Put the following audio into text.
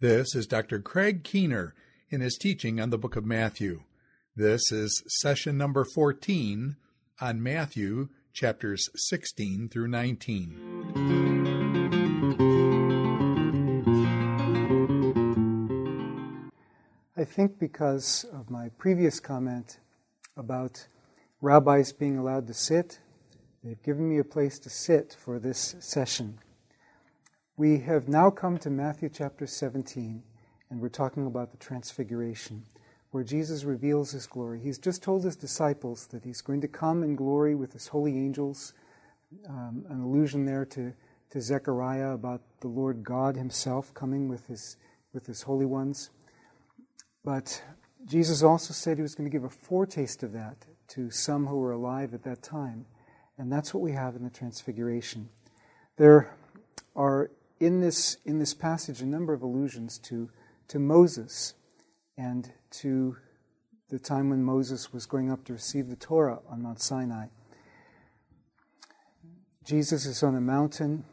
This is Dr. Craig Keener in his teaching on the book of Matthew. This is session number 14 on Matthew chapters 16 through 19. I think because of my previous comment about rabbis being allowed to sit, they've given me a place to sit for this session. We have now come to Matthew chapter 17, and we're talking about the Transfiguration, where Jesus reveals his glory. He's just told his disciples that he's going to come in glory with his holy angels, um, an allusion there to, to Zechariah about the Lord God himself coming with his, with his holy ones. But Jesus also said he was going to give a foretaste of that to some who were alive at that time. And that's what we have in the Transfiguration. There are in this, in this passage a number of allusions to, to Moses and to the time when Moses was going up to receive the Torah on Mount Sinai. Jesus is on a mountain.